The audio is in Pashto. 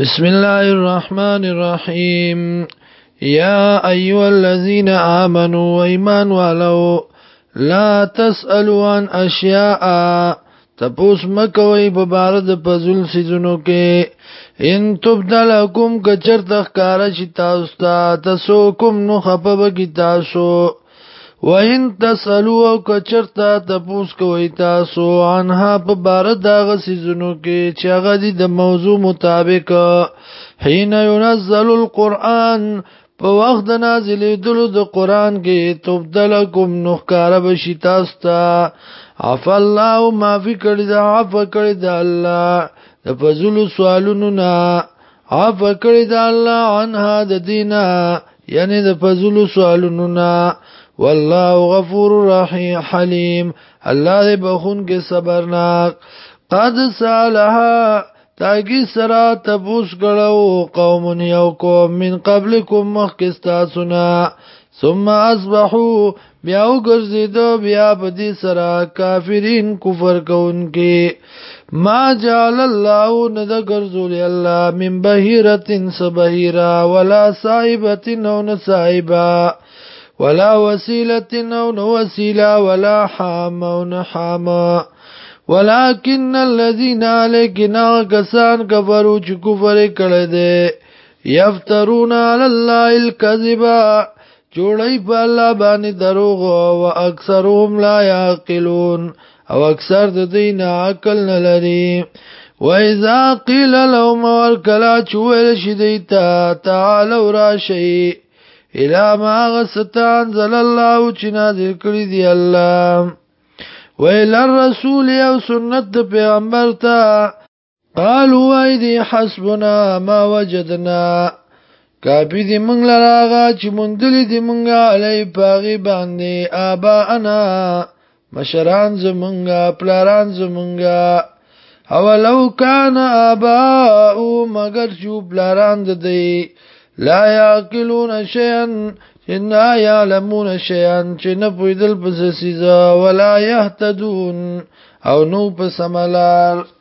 بسم الله الرحمن الرحيم يا أيها الذين آمنوا وإيمان ولو لا تسألوا عن أشياء تپوس مکوي په بار د پزول سيزونو کې ان تبدلکم کچر تخکارا چې تاسو ته تاسو کوم نو خپبه کې تاسو وَإِن تَسَلُوا کچرتا تپوس کوي تاسو عنها په بار دغه سيزونو کې چې هغه د موضوع مطابق حين ينزل القرآن په وخت د نازلې دلو د قرآن کې تبدلکم نخکار بشي تاسو ته عف الله ما فی کړی دا عف کړی دا الله د فضل سوالونو نه عف کړی دا الله عنها د دینه یعنی د فضل سوالونو نه والله غفور رحیم حلیم الله بخون کې صبرناک قد سالها تاگی سرا تبوس گلو قومن یو قوم من قبلکم مخکستاسونا ثم اصبحو بیاو گرزیدو بیا پدی سرا کافرین کفر کونکی ما جعل الله ند گرزول الله من بهیرت سبهیرا ولا صاحبت نون صاحبا ولا وسيله او نو وسيله ولا حام او نو حام ولكن الذين لكن كسان كفروا چې کفر کړه دي يفترون على الله الكذب جوړي په الله باندې دروغ او اکثرهم لا يعقلون او اکثر د دین عقل نه لري واذا قيل لهم والكلا چول شديتا تعالوا راشي الا ما غستان زل الله چې نازل کړی دی الله ویل الرسول او سنت د پیغمبر ته قالوا ايدي حسبنا ما وجدنا کافی دی منگ لراغا چی مندلی دی منگا علی پاغی باندی آبا انا مشران زمنگا پلاران زمنگا اولو کان آبا او مگر چو پلاران ددی لا يعقلون شيئا ان يعلمون شيئا چې نه پویدل پس سيزا ولا يهتدون او نو په سملار